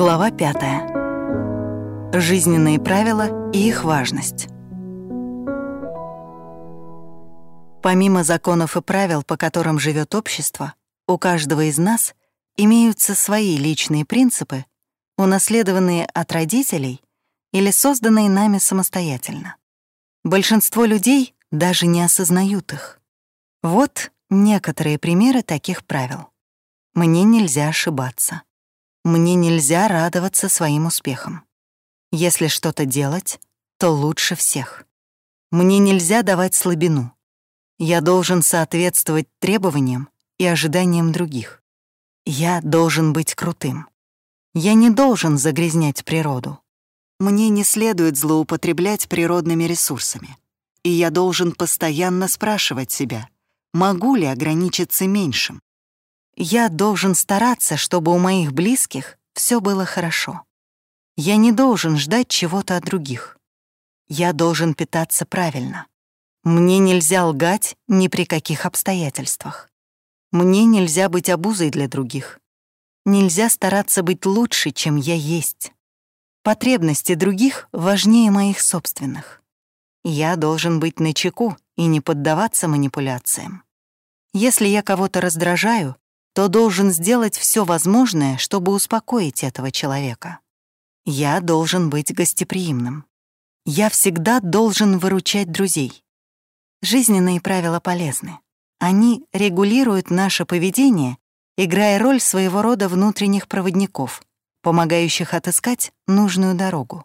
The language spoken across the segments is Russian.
Глава 5. Жизненные правила и их важность. Помимо законов и правил, по которым живет общество, у каждого из нас имеются свои личные принципы, унаследованные от родителей или созданные нами самостоятельно. Большинство людей даже не осознают их. Вот некоторые примеры таких правил. Мне нельзя ошибаться. Мне нельзя радоваться своим успехам. Если что-то делать, то лучше всех. Мне нельзя давать слабину. Я должен соответствовать требованиям и ожиданиям других. Я должен быть крутым. Я не должен загрязнять природу. Мне не следует злоупотреблять природными ресурсами. И я должен постоянно спрашивать себя, могу ли ограничиться меньшим. Я должен стараться, чтобы у моих близких все было хорошо. Я не должен ждать чего-то от других. Я должен питаться правильно. Мне нельзя лгать ни при каких обстоятельствах. Мне нельзя быть обузой для других. Нельзя стараться быть лучше, чем я есть. Потребности других важнее моих собственных. Я должен быть начеку и не поддаваться манипуляциям. Если я кого-то раздражаю, то должен сделать все возможное, чтобы успокоить этого человека. Я должен быть гостеприимным. Я всегда должен выручать друзей. Жизненные правила полезны. Они регулируют наше поведение, играя роль своего рода внутренних проводников, помогающих отыскать нужную дорогу.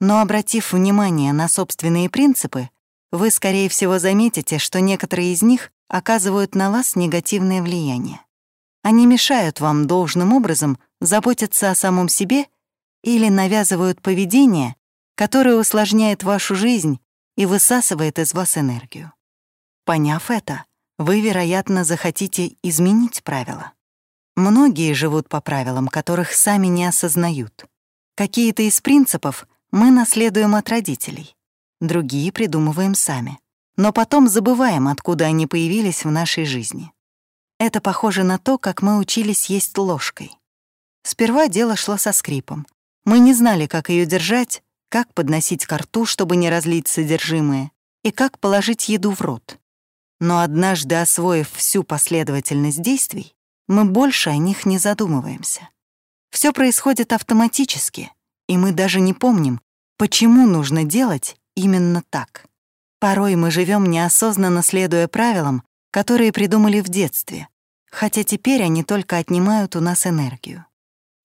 Но обратив внимание на собственные принципы, вы, скорее всего, заметите, что некоторые из них оказывают на вас негативное влияние. Они мешают вам должным образом заботиться о самом себе или навязывают поведение, которое усложняет вашу жизнь и высасывает из вас энергию. Поняв это, вы, вероятно, захотите изменить правила. Многие живут по правилам, которых сами не осознают. Какие-то из принципов мы наследуем от родителей, другие придумываем сами, но потом забываем, откуда они появились в нашей жизни. Это похоже на то, как мы учились есть ложкой. Сперва дело шло со скрипом. Мы не знали, как ее держать, как подносить ко рту, чтобы не разлить содержимое, и как положить еду в рот. Но однажды освоив всю последовательность действий, мы больше о них не задумываемся. Все происходит автоматически, и мы даже не помним, почему нужно делать именно так. Порой мы живем неосознанно следуя правилам, которые придумали в детстве, хотя теперь они только отнимают у нас энергию.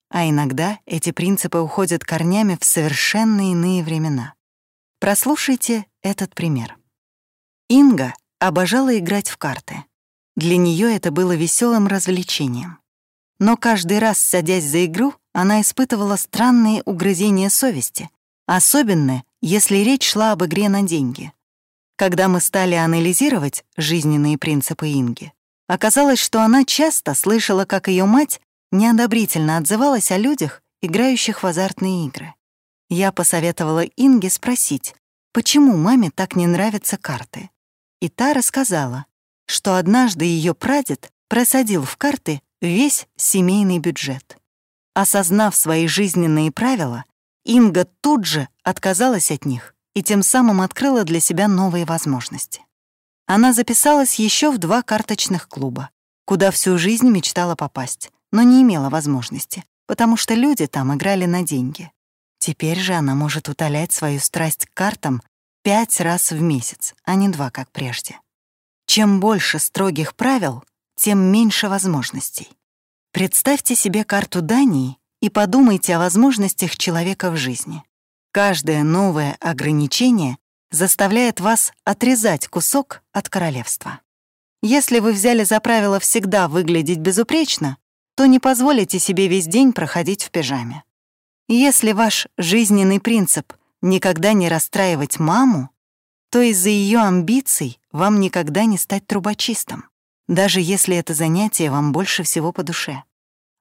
А иногда эти принципы уходят корнями в совершенно иные времена. Прослушайте этот пример. Инга обожала играть в карты. Для нее это было веселым развлечением. Но каждый раз, садясь за игру, она испытывала странные угрызения совести, особенно если речь шла об игре на деньги. Когда мы стали анализировать жизненные принципы Инги, оказалось, что она часто слышала, как ее мать неодобрительно отзывалась о людях, играющих в азартные игры. Я посоветовала Инге спросить, почему маме так не нравятся карты. И та рассказала, что однажды ее прадед просадил в карты весь семейный бюджет. Осознав свои жизненные правила, Инга тут же отказалась от них и тем самым открыла для себя новые возможности. Она записалась еще в два карточных клуба, куда всю жизнь мечтала попасть, но не имела возможности, потому что люди там играли на деньги. Теперь же она может утолять свою страсть к картам пять раз в месяц, а не два, как прежде. Чем больше строгих правил, тем меньше возможностей. Представьте себе карту Дании и подумайте о возможностях человека в жизни. Каждое новое ограничение заставляет вас отрезать кусок от королевства. Если вы взяли за правило всегда выглядеть безупречно, то не позволите себе весь день проходить в пижаме. Если ваш жизненный принцип никогда не расстраивать маму, то из-за ее амбиций вам никогда не стать трубочистом, даже если это занятие вам больше всего по душе.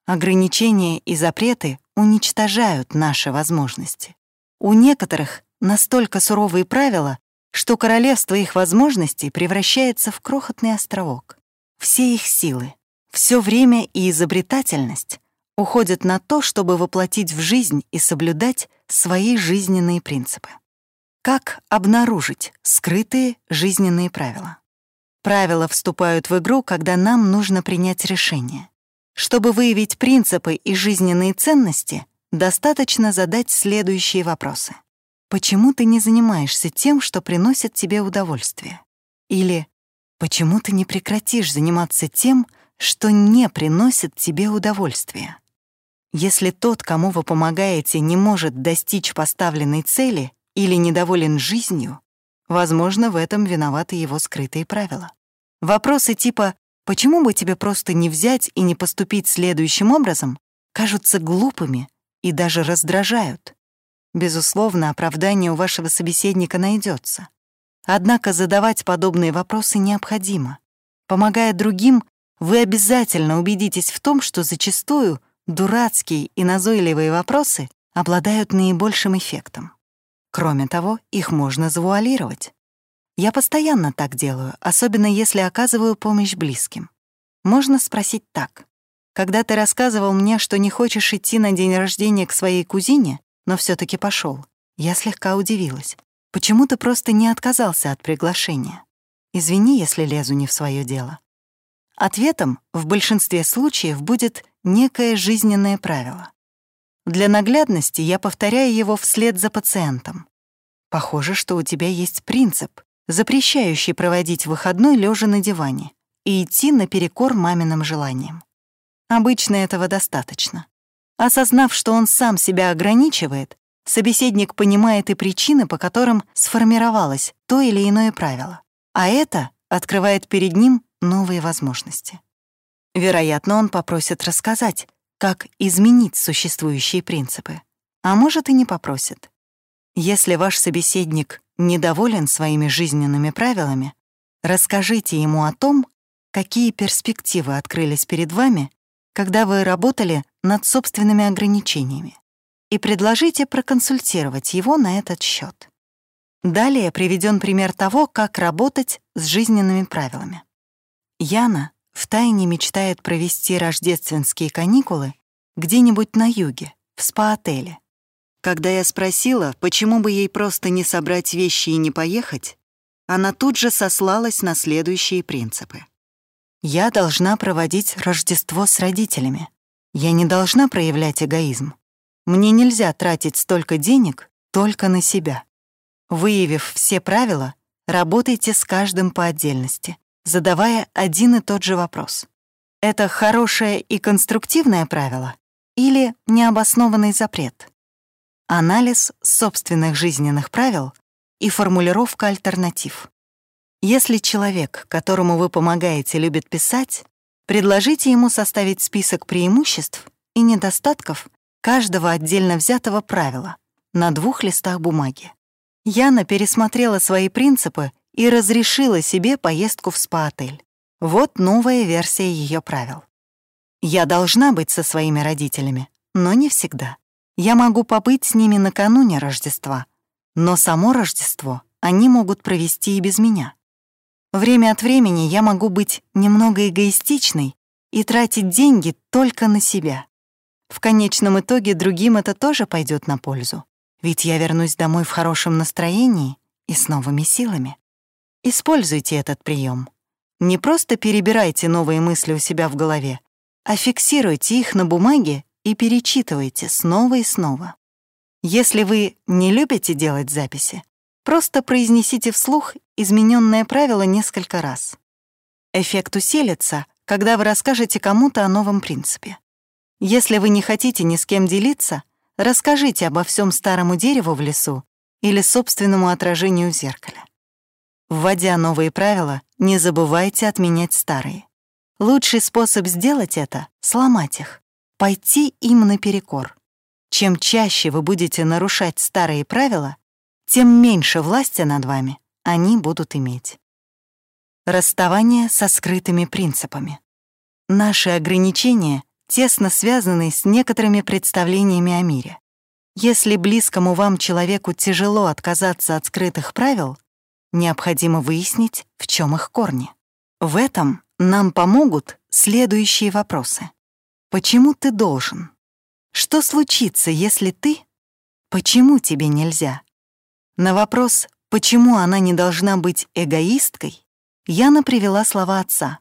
Ограничения и запреты уничтожают наши возможности. У некоторых настолько суровые правила, что королевство их возможностей превращается в крохотный островок. Все их силы, все время и изобретательность уходят на то, чтобы воплотить в жизнь и соблюдать свои жизненные принципы. Как обнаружить скрытые жизненные правила? Правила вступают в игру, когда нам нужно принять решение. Чтобы выявить принципы и жизненные ценности, достаточно задать следующие вопросы. Почему ты не занимаешься тем, что приносит тебе удовольствие? Или почему ты не прекратишь заниматься тем, что не приносит тебе удовольствия? Если тот, кому вы помогаете, не может достичь поставленной цели или недоволен жизнью, возможно, в этом виноваты его скрытые правила. Вопросы типа «почему бы тебе просто не взять и не поступить следующим образом?» кажутся глупыми и даже раздражают. Безусловно, оправдание у вашего собеседника найдется. Однако задавать подобные вопросы необходимо. Помогая другим, вы обязательно убедитесь в том, что зачастую дурацкие и назойливые вопросы обладают наибольшим эффектом. Кроме того, их можно завуалировать. Я постоянно так делаю, особенно если оказываю помощь близким. Можно спросить так. Когда ты рассказывал мне, что не хочешь идти на день рождения к своей кузине, но все таки пошел. Я слегка удивилась. Почему ты просто не отказался от приглашения? Извини, если лезу не в свое дело. Ответом в большинстве случаев будет некое жизненное правило. Для наглядности я повторяю его вслед за пациентом. Похоже, что у тебя есть принцип, запрещающий проводить выходной лежа на диване и идти наперекор маминым желаниям. Обычно этого достаточно. Осознав, что он сам себя ограничивает, собеседник понимает и причины, по которым сформировалось то или иное правило. А это открывает перед ним новые возможности. Вероятно, он попросит рассказать, как изменить существующие принципы. А может, и не попросит. Если ваш собеседник недоволен своими жизненными правилами, расскажите ему о том, какие перспективы открылись перед вами когда вы работали над собственными ограничениями, и предложите проконсультировать его на этот счет. Далее приведен пример того, как работать с жизненными правилами. Яна втайне мечтает провести рождественские каникулы где-нибудь на юге, в спа-отеле. Когда я спросила, почему бы ей просто не собрать вещи и не поехать, она тут же сослалась на следующие принципы. Я должна проводить Рождество с родителями. Я не должна проявлять эгоизм. Мне нельзя тратить столько денег только на себя. Выявив все правила, работайте с каждым по отдельности, задавая один и тот же вопрос. Это хорошее и конструктивное правило или необоснованный запрет? Анализ собственных жизненных правил и формулировка альтернатив. Если человек, которому вы помогаете, любит писать, предложите ему составить список преимуществ и недостатков каждого отдельно взятого правила на двух листах бумаги. Яна пересмотрела свои принципы и разрешила себе поездку в спа-отель. Вот новая версия ее правил. Я должна быть со своими родителями, но не всегда. Я могу побыть с ними накануне Рождества, но само Рождество они могут провести и без меня. Время от времени я могу быть немного эгоистичной и тратить деньги только на себя. В конечном итоге другим это тоже пойдет на пользу, ведь я вернусь домой в хорошем настроении и с новыми силами. Используйте этот прием. Не просто перебирайте новые мысли у себя в голове, а фиксируйте их на бумаге и перечитывайте снова и снова. Если вы не любите делать записи, Просто произнесите вслух измененное правило несколько раз. Эффект усилится, когда вы расскажете кому-то о новом принципе. Если вы не хотите ни с кем делиться, расскажите обо всем старому дереву в лесу или собственному отражению в зеркале. Вводя новые правила, не забывайте отменять старые. Лучший способ сделать это — сломать их, пойти им наперекор. Чем чаще вы будете нарушать старые правила, тем меньше власти над вами они будут иметь. Расставание со скрытыми принципами. Наши ограничения тесно связаны с некоторыми представлениями о мире. Если близкому вам человеку тяжело отказаться от скрытых правил, необходимо выяснить, в чем их корни. В этом нам помогут следующие вопросы. почему ты должен? Что случится, если ты? Почему тебе нельзя? На вопрос, почему она не должна быть эгоисткой, Яна привела слова отца.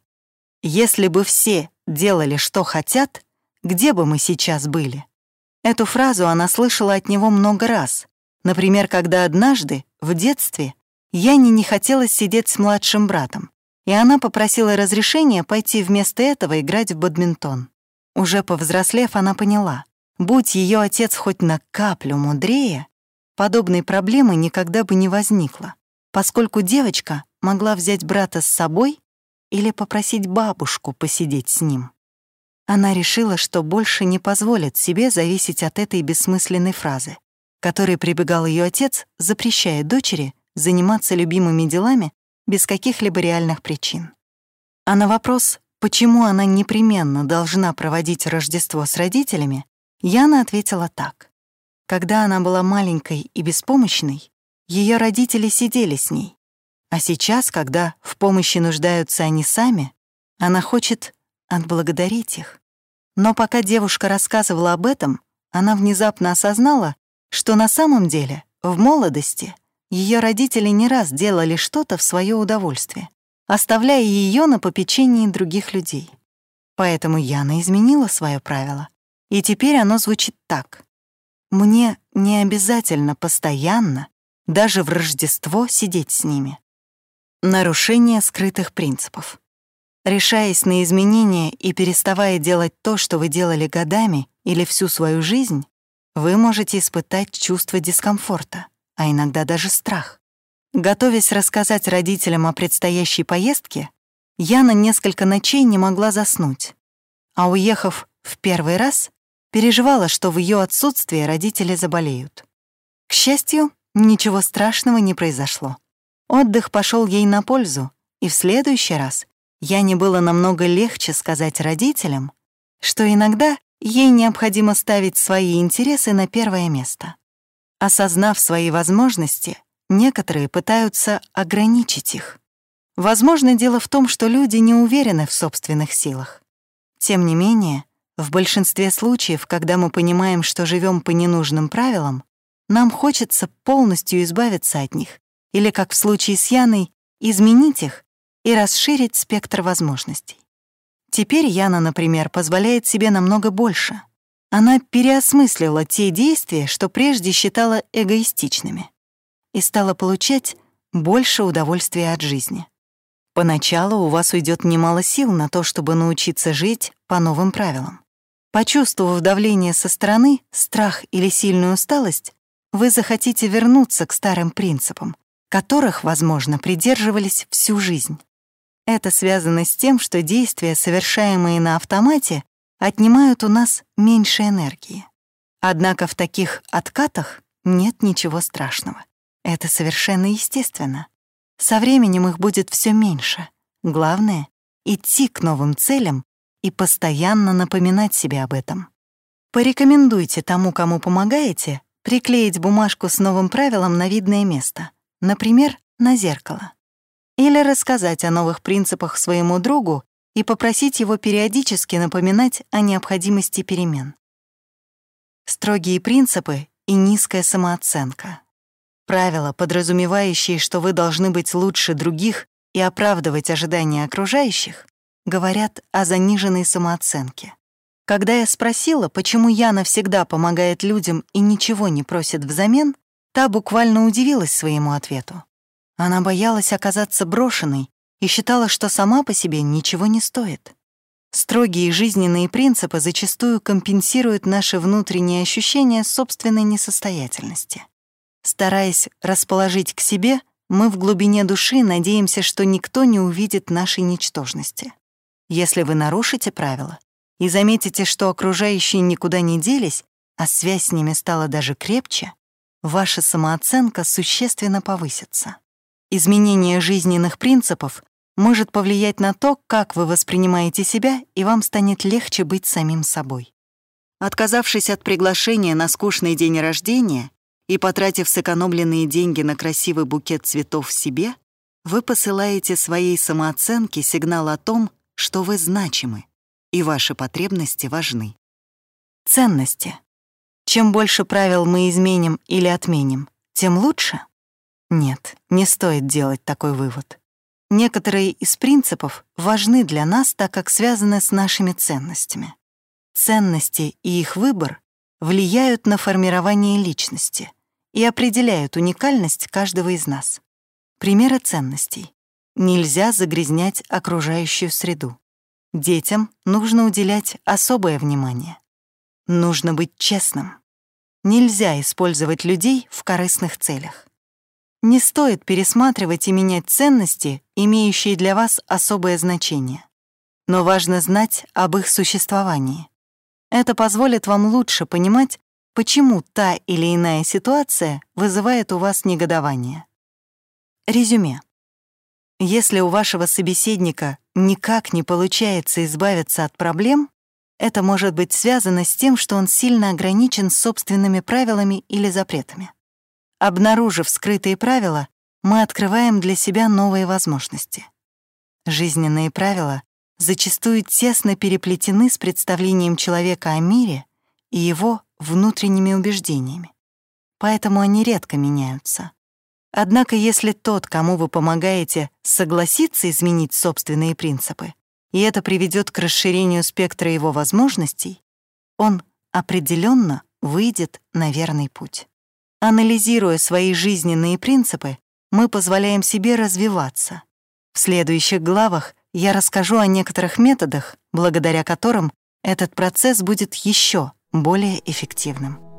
«Если бы все делали, что хотят, где бы мы сейчас были?» Эту фразу она слышала от него много раз. Например, когда однажды, в детстве, Яне не хотелось сидеть с младшим братом, и она попросила разрешения пойти вместо этого играть в бадминтон. Уже повзрослев, она поняла, будь ее отец хоть на каплю мудрее, подобной проблемы никогда бы не возникло, поскольку девочка могла взять брата с собой или попросить бабушку посидеть с ним. Она решила, что больше не позволит себе зависеть от этой бессмысленной фразы, которой прибегал ее отец, запрещая дочери заниматься любимыми делами без каких-либо реальных причин. А на вопрос, почему она непременно должна проводить Рождество с родителями, Яна ответила так. Когда она была маленькой и беспомощной, ее родители сидели с ней. А сейчас, когда в помощи нуждаются они сами, она хочет отблагодарить их. Но пока девушка рассказывала об этом, она внезапно осознала, что на самом деле в молодости ее родители не раз делали что-то в свое удовольствие, оставляя ее на попечении других людей. Поэтому Яна изменила свое правило, и теперь оно звучит так. Мне не обязательно постоянно, даже в Рождество, сидеть с ними. Нарушение скрытых принципов. Решаясь на изменения и переставая делать то, что вы делали годами или всю свою жизнь, вы можете испытать чувство дискомфорта, а иногда даже страх. Готовясь рассказать родителям о предстоящей поездке, Яна несколько ночей не могла заснуть, а уехав в первый раз, переживала, что в ее отсутствии родители заболеют. К счастью, ничего страшного не произошло. Отдых пошел ей на пользу, и в следующий раз Яне было намного легче сказать родителям, что иногда ей необходимо ставить свои интересы на первое место. Осознав свои возможности, некоторые пытаются ограничить их. Возможно, дело в том, что люди не уверены в собственных силах. Тем не менее, в большинстве случаев, когда мы понимаем, что живем по ненужным правилам, нам хочется полностью избавиться от них, или, как в случае с Яной, изменить их и расширить спектр возможностей. Теперь Яна, например, позволяет себе намного больше. Она переосмыслила те действия, что прежде считала эгоистичными, и стала получать больше удовольствия от жизни. Поначалу у вас уйдет немало сил на то, чтобы научиться жить по новым правилам. Почувствовав давление со стороны, страх или сильную усталость, вы захотите вернуться к старым принципам, которых, возможно, придерживались всю жизнь. Это связано с тем, что действия, совершаемые на автомате, отнимают у нас меньше энергии. Однако в таких откатах нет ничего страшного. Это совершенно естественно. Со временем их будет все меньше. Главное — идти к новым целям и постоянно напоминать себе об этом. Порекомендуйте тому, кому помогаете, приклеить бумажку с новым правилом на видное место, например, на зеркало. Или рассказать о новых принципах своему другу и попросить его периодически напоминать о необходимости перемен. Строгие принципы и низкая самооценка. Правила, подразумевающие, что вы должны быть лучше других и оправдывать ожидания окружающих, говорят о заниженной самооценке. Когда я спросила, почему Яна всегда помогает людям и ничего не просит взамен, та буквально удивилась своему ответу. Она боялась оказаться брошенной и считала, что сама по себе ничего не стоит. Строгие жизненные принципы зачастую компенсируют наши внутренние ощущения собственной несостоятельности. Стараясь расположить к себе, мы в глубине души надеемся, что никто не увидит нашей ничтожности. Если вы нарушите правила и заметите, что окружающие никуда не делись, а связь с ними стала даже крепче, ваша самооценка существенно повысится. Изменение жизненных принципов может повлиять на то, как вы воспринимаете себя, и вам станет легче быть самим собой. Отказавшись от приглашения на скучный день рождения и потратив сэкономленные деньги на красивый букет цветов себе, вы посылаете своей самооценке сигнал о том, что вы значимы, и ваши потребности важны. Ценности. Чем больше правил мы изменим или отменим, тем лучше? Нет, не стоит делать такой вывод. Некоторые из принципов важны для нас, так как связаны с нашими ценностями. Ценности и их выбор влияют на формирование личности и определяют уникальность каждого из нас. Примеры ценностей. Нельзя загрязнять окружающую среду. Детям нужно уделять особое внимание. Нужно быть честным. Нельзя использовать людей в корыстных целях. Не стоит пересматривать и менять ценности, имеющие для вас особое значение. Но важно знать об их существовании. Это позволит вам лучше понимать, почему та или иная ситуация вызывает у вас негодование. Резюме. Если у вашего собеседника никак не получается избавиться от проблем, это может быть связано с тем, что он сильно ограничен собственными правилами или запретами. Обнаружив скрытые правила, мы открываем для себя новые возможности. Жизненные правила зачастую тесно переплетены с представлением человека о мире и его внутренними убеждениями. Поэтому они редко меняются. Однако если тот, кому вы помогаете, согласится изменить собственные принципы, и это приведет к расширению спектра его возможностей, он определенно выйдет на верный путь. Анализируя свои жизненные принципы, мы позволяем себе развиваться. В следующих главах я расскажу о некоторых методах, благодаря которым этот процесс будет еще более эффективным.